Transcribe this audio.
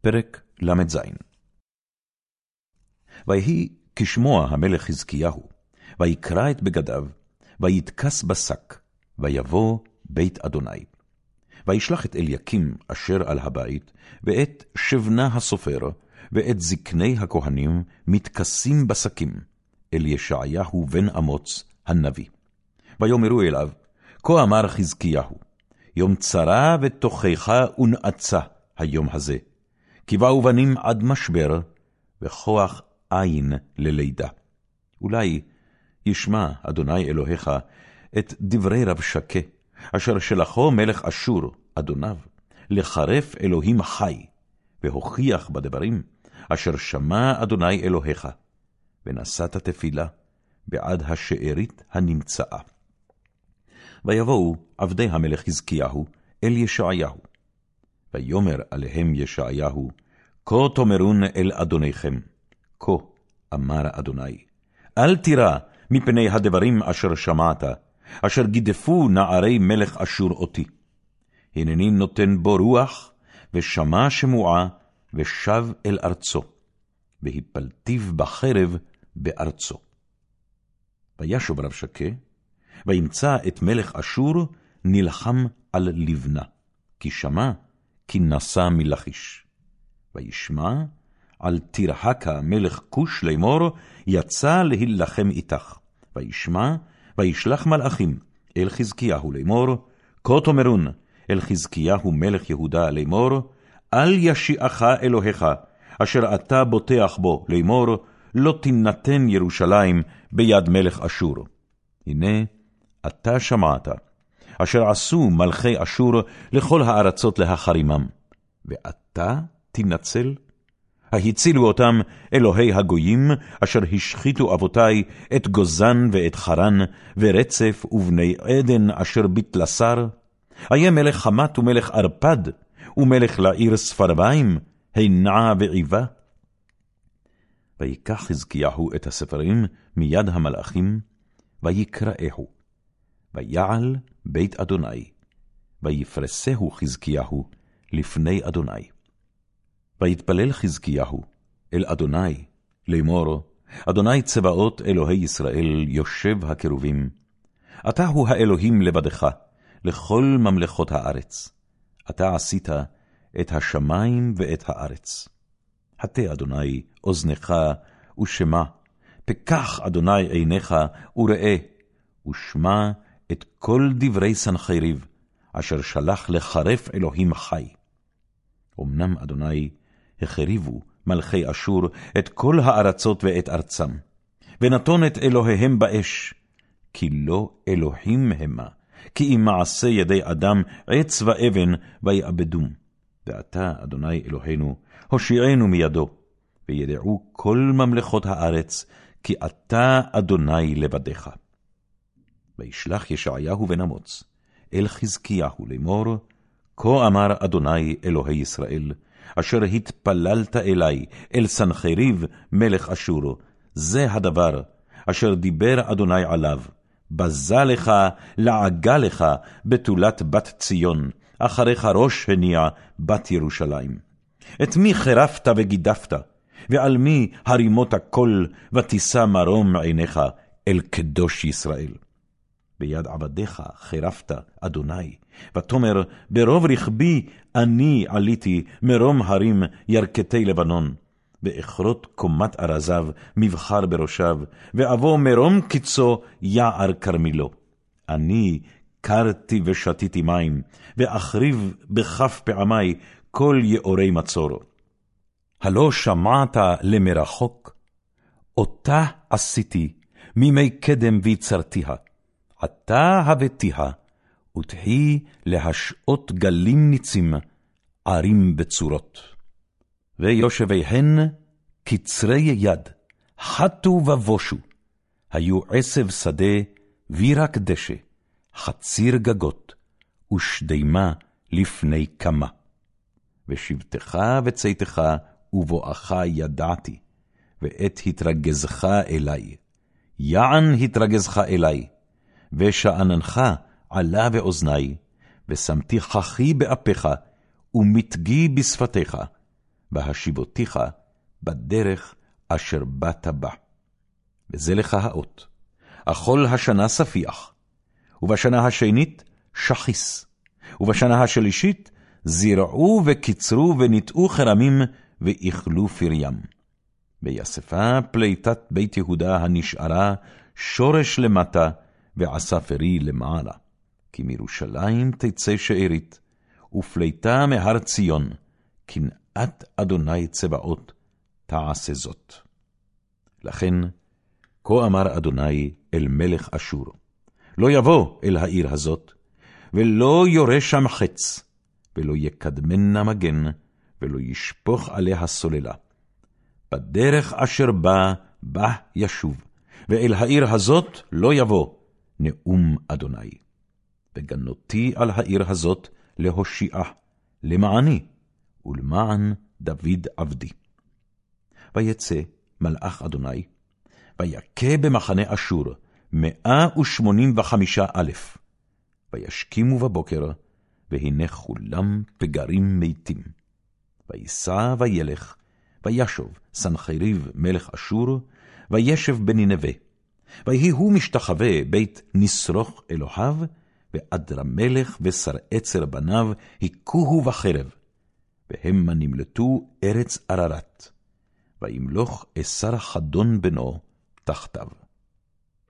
פרק ל"ז ויהי כשמוע המלך חזקיהו, ויקרע את בגדיו, ויתכס בשק, ויבוא בית אדוני. וישלח את אליקים אשר על הבית, ואת שבנה הסופר, ואת זקני הכהנים, מתכסים בשקים, אל ישעיהו בן אמוץ הנביא. ויאמרו אליו, כה אמר חזקיהו, יום צרה ותוכחה ונאצה היום הזה, כי באו בנים עד משבר, וכוח אין ללידה. אולי ישמע אדוני אלוהיך את דברי רב שקה, אשר שלחו מלך אשור, אדוניו, לחרף אלוהים חי, והוכיח בדברים, אשר שמע אדוני אלוהיך, ונשאת תפילה בעד השארית הנמצאה. ויבואו עבדי המלך חזקיהו אל ישעיהו. ויאמר עליהם ישעיהו, כה תאמרון אל אדוניכם, כה אמר אדוני, אל תירא מפני הדברים אשר שמעת, אשר גידפו נערי מלך אשור אותי. הנני נותן בו רוח, ושמע שמועה, ושב אל ארצו, והפלתיו בחרב בארצו. וישוב רב שקה, וימצא את מלך אשור נלחם על לבנה, כי שמע כי נסע מלכיש. וישמע על תרהקה מלך כוש לאמור, יצא להילחם איתך. וישמע, וישלח מלאכים אל חזקיהו לאמור, כה תאמרון אל חזקיהו מלך יהודה לאמור, אל ישיעך אלוהיך, אשר אתה בוטח בו לאמור, לא תינתן ירושלים ביד מלך אשור. הנה, אתה שמעת, אשר עשו מלכי אשור לכל הארצות להחרימם, ואתה תנצל? ההצילו אותם אלוהי הגויים, אשר השחיתו אבותי את גוזן ואת חרן, ורצף ובני עדן אשר בתלסר? איה מלך חמת ומלך ערפד, ומלך לעיר ספרביים, הנעה ועיבה? ויקח חזקיהו את הספרים מיד המלאכים, ויקראהו. ויעל בית אדוני, ויפרסהו חזקיהו לפני אדוני. ויתפלל חזקיהו אל אדוני, לאמור, אדוני צבאות אלוהי ישראל יושב הקרובים. אתה הוא האלוהים לבדך, לכל ממלכות הארץ. אתה עשית את השמים ואת הארץ. הטה אדוני אוזנך ושמע, פקח אדוני עיניך וראה, ושמע את כל דברי סנחריב, אשר שלח לחרף אלוהים חי. אמנם אדוני החריבו מלכי אשור את כל הארצות ואת ארצם, ונתון את אלוהיהם באש, כי לא אלוהים המה, כי אם מעשה ידי אדם עץ ואבן ויאבדום. ועתה, אדוני אלוהינו, הושיענו מידו, וידעו כל ממלכות הארץ, כי אתה אדוני לבדיך. וישלח ישעיהו בן אמוץ אל חזקיהו לאמור, כה אמר אדוני אלוהי ישראל, אשר התפללת אלי, אל סנחריב מלך אשור, זה הדבר אשר דיבר אדוני עליו, בזה לך, לעגה לך, בתולת בת ציון, אחריך ראש הניע בת ירושלים. את מי חירפת וגידפת, ועל מי הרימות הקול, ותישא מרום עיניך אל קדוש ישראל. ביד עבדיך חירפת, אדוני, ותאמר, ברוב רכבי אני עליתי מרום הרים ירכתי לבנון, ואכרות קומת ארזיו, מבחר בראשיו, ואבוא מרום קצו יער כרמילו. אני קרתי ושתיתי מים, ואחריב בכף פעמי כל יאורי מצור. הלא שמעת למרחוק? אותה עשיתי מימי קדם ויצרתיה. עתה הבאתיה, ותהי להשעות גלים ניצים, ערים בצורות. ויושביהן קצרי יד, חטו ובושו, היו עשב שדה, וירק דשא, חציר גגות, ושדימה לפני קמה. ושבתך וצאתך ובואך ידעתי, ואת התרגזך אלי. יען התרגזך אלי, ושאננך עלה באוזני, ושמתי חכי באפיך, ומתגי בשפתיך, בהשיבותיך בדרך אשר באת בה. וזה לך האות, אכול השנה ספיח, ובשנה השנית שחיס, ובשנה השלישית זרעו וקיצרו וניטעו כרמים ואיכלו פריים. ויספה פליטת בית יהודה הנשארה שורש למטה, ועשה פרי למעלה. כי מירושלים תצא שארית, ופליטה מהר ציון, קנאת אדוני צבאות תעשה זאת. לכן, כה אמר אדוני אל מלך אשור, לא יבוא אל העיר הזאת, ולא יורה שם חץ, ולא יקדמנה מגן, ולא ישפוך עליה סוללה. בדרך אשר בא, בה ישוב, ואל העיר הזאת לא יבוא, נאום אדוני. וגנותי על העיר הזאת להושיעה, למעני, ולמען דוד עבדי. ויצא מלאך אדוני, ויכה במחנה אשור מאה ושמונים וחמישה אלף. וישכימו בבוקר, והנה כולם פגרים מתים. ויסע וילך, וישוב סנחריב מלך אשור, וישב בנינווה. ויהי הוא משתחווה בית נשרוך אלוהיו, ואדרה מלך ושר עצר בניו הכוהו בחרב, והמה נמלטו ארץ עררת, וימלוך אסר חדון בנו תחתיו.